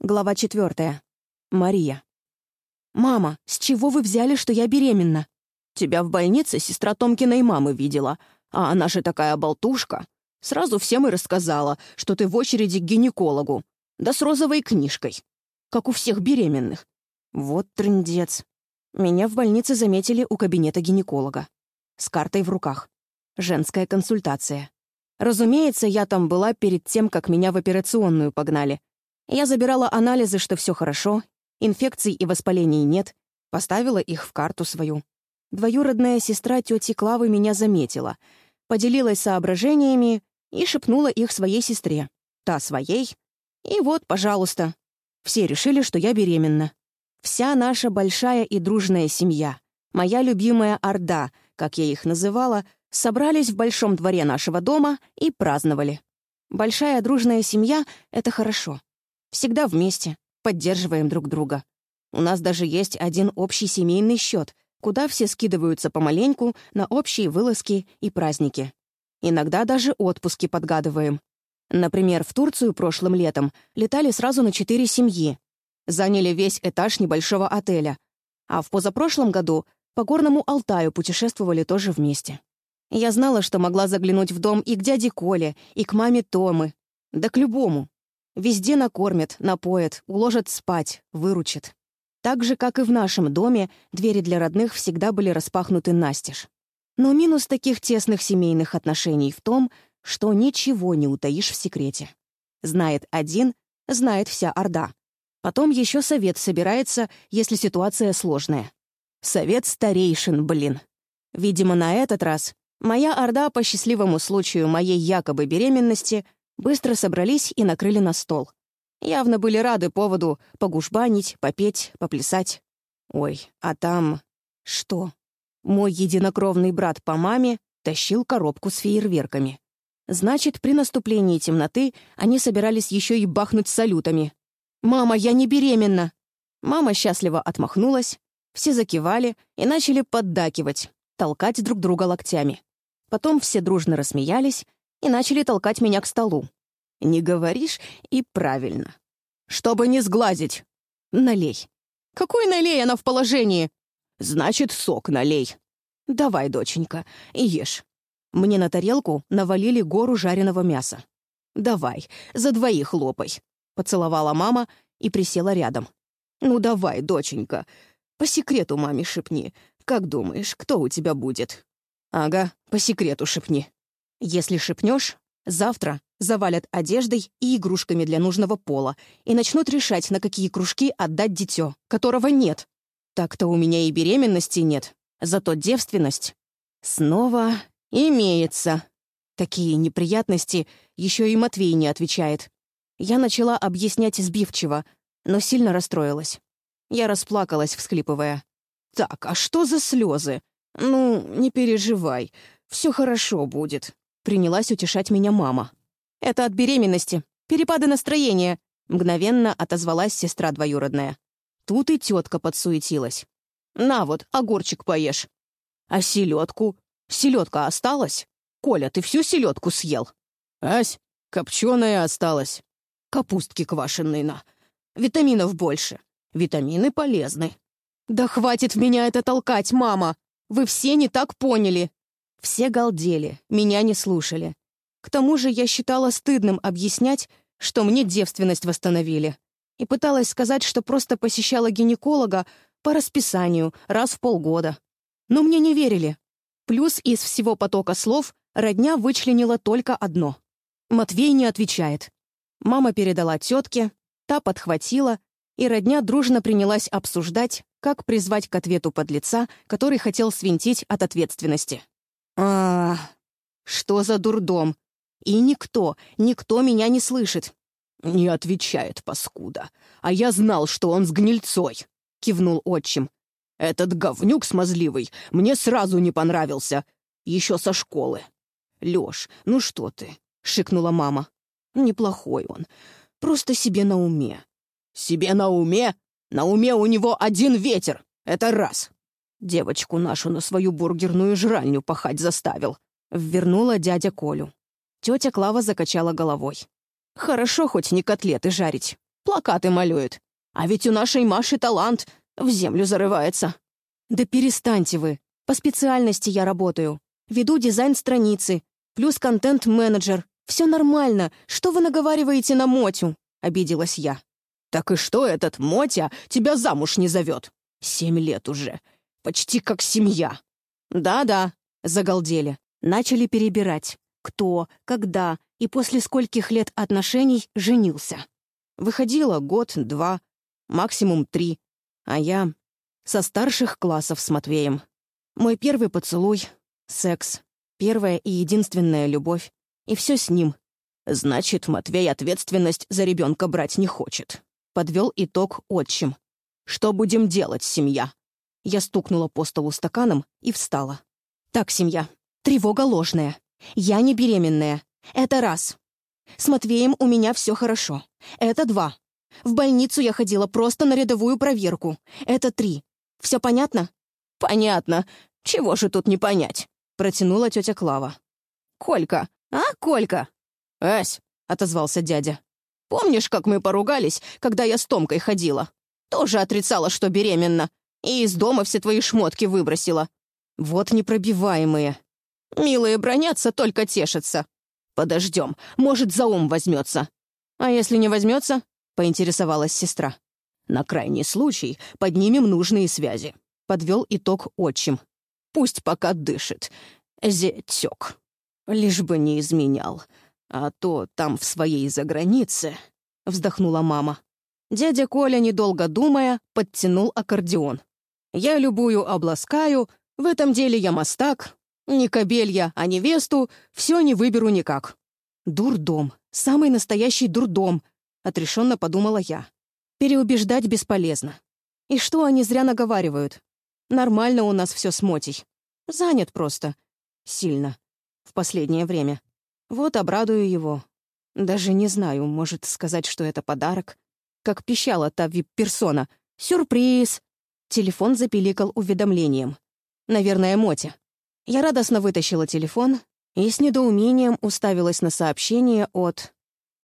Глава четвертая. Мария. «Мама, с чего вы взяли, что я беременна?» «Тебя в больнице сестра Томкиной мамы видела, а она же такая болтушка. Сразу всем и рассказала, что ты в очереди к гинекологу. Да с розовой книжкой. Как у всех беременных. Вот трындец. Меня в больнице заметили у кабинета гинеколога. С картой в руках. Женская консультация. Разумеется, я там была перед тем, как меня в операционную погнали. Я забирала анализы, что все хорошо, инфекций и воспалений нет, поставила их в карту свою. Двоюродная сестра тети Клавы меня заметила, поделилась соображениями и шепнула их своей сестре. Та своей. И вот, пожалуйста. Все решили, что я беременна. Вся наша большая и дружная семья, моя любимая Орда, как я их называла, собрались в большом дворе нашего дома и праздновали. Большая дружная семья — это хорошо. Всегда вместе, поддерживаем друг друга. У нас даже есть один общий семейный счет, куда все скидываются помаленьку на общие вылазки и праздники. Иногда даже отпуски подгадываем. Например, в Турцию прошлым летом летали сразу на четыре семьи. Заняли весь этаж небольшого отеля. А в позапрошлом году по Горному Алтаю путешествовали тоже вместе. Я знала, что могла заглянуть в дом и к дяде Коле, и к маме Томы, да к любому. Везде накормят, напоят, уложат спать, выручат. Так же, как и в нашем доме, двери для родных всегда были распахнуты настежь. Но минус таких тесных семейных отношений в том, что ничего не утаишь в секрете. Знает один, знает вся Орда. Потом еще совет собирается, если ситуация сложная. Совет старейшин, блин. Видимо, на этот раз моя Орда по счастливому случаю моей якобы беременности быстро собрались и накрыли на стол. Явно были рады поводу погушбанить, попеть, поплясать. Ой, а там... Что? Мой единокровный брат по маме тащил коробку с фейерверками. Значит, при наступлении темноты они собирались еще и бахнуть салютами. «Мама, я не беременна!» Мама счастливо отмахнулась, все закивали и начали поддакивать, толкать друг друга локтями. Потом все дружно рассмеялись, и начали толкать меня к столу. «Не говоришь, и правильно. Чтобы не сглазить. Налей». «Какой налей она в положении?» «Значит, сок налей». «Давай, доченька, ешь». Мне на тарелку навалили гору жареного мяса. «Давай, за двоих лопай», — поцеловала мама и присела рядом. «Ну давай, доченька, по секрету маме шепни. Как думаешь, кто у тебя будет?» «Ага, по секрету шепни». Если шепнешь, завтра завалят одеждой и игрушками для нужного пола и начнут решать, на какие кружки отдать дитё, которого нет. Так-то у меня и беременности нет, зато девственность снова имеется. Такие неприятности еще и Матвей не отвечает. Я начала объяснять сбивчиво, но сильно расстроилась. Я расплакалась, всхлипывая. «Так, а что за слезы? Ну, не переживай, все хорошо будет. Принялась утешать меня мама. «Это от беременности. Перепады настроения», — мгновенно отозвалась сестра двоюродная. Тут и тетка подсуетилась. «На вот, огурчик поешь». «А селедку? Селедка осталась? Коля, ты всю селедку съел?» «Ась, копченая осталась. Капустки квашеные на. Витаминов больше. Витамины полезны». «Да хватит в меня это толкать, мама! Вы все не так поняли!» Все галдели, меня не слушали. К тому же я считала стыдным объяснять, что мне девственность восстановили. И пыталась сказать, что просто посещала гинеколога по расписанию раз в полгода. Но мне не верили. Плюс из всего потока слов родня вычленила только одно. Матвей не отвечает. Мама передала тетке, та подхватила, и родня дружно принялась обсуждать, как призвать к ответу подлеца, который хотел свинтить от ответственности. А, что за дурдом? И никто, никто меня не слышит. Не отвечает, паскуда. А я знал, что он с гнильцой, кивнул отчим. Этот говнюк смазливый мне сразу не понравился. Еще со школы. Лёш, ну что ты? шикнула мама. Неплохой он. Просто себе на уме. Себе на уме? На уме у него один ветер. Это раз. Девочку нашу на свою бургерную жральню пахать заставил. Ввернула дядя Колю. Тетя Клава закачала головой. «Хорошо хоть не котлеты жарить. плакаты малюет. А ведь у нашей Маши талант в землю зарывается». «Да перестаньте вы. По специальности я работаю. Веду дизайн страницы, плюс контент-менеджер. Все нормально. Что вы наговариваете на Мотю?» — обиделась я. «Так и что этот Мотя тебя замуж не зовет? Семь лет уже. Почти как семья». «Да-да», — загалдели. Начали перебирать. Кто, когда и после скольких лет отношений женился. Выходило год-два, максимум три. А я со старших классов с Матвеем. Мой первый поцелуй, секс, первая и единственная любовь. И все с ним. Значит, Матвей ответственность за ребенка брать не хочет. Подвел итог отчим. Что будем делать, семья? Я стукнула по столу стаканом и встала. Так, семья, тревога ложная. Я не беременная. Это раз. С Матвеем у меня все хорошо. Это два. В больницу я ходила просто на рядовую проверку. Это три. Все понятно? Понятно. Чего же тут не понять? Протянула тетя Клава. Колька. А, Колька? Ась, отозвался дядя. Помнишь, как мы поругались, когда я с Томкой ходила? Тоже отрицала, что беременна. И из дома все твои шмотки выбросила. Вот непробиваемые. Милые бронятся, только тешатся. Подождем, может, за ум возьмется. А если не возьмется? Поинтересовалась сестра. На крайний случай поднимем нужные связи. Подвел итог отчим. Пусть пока дышит. Зятёк. Лишь бы не изменял. А то там в своей загранице... Вздохнула мама. Дядя Коля, недолго думая, подтянул аккордеон. «Я любую обласкаю, в этом деле я мастак, ни кобелья, а невесту все не выберу никак». «Дурдом, самый настоящий дурдом», — отрешенно подумала я. «Переубеждать бесполезно. И что они зря наговаривают? Нормально у нас все с Мотей. Занят просто. Сильно. В последнее время. Вот обрадую его. Даже не знаю, может сказать, что это подарок. Как пищала та вип-персона. Сюрприз! Телефон запиликал уведомлением. Наверное, Мотя. Я радостно вытащила телефон и с недоумением уставилась на сообщение от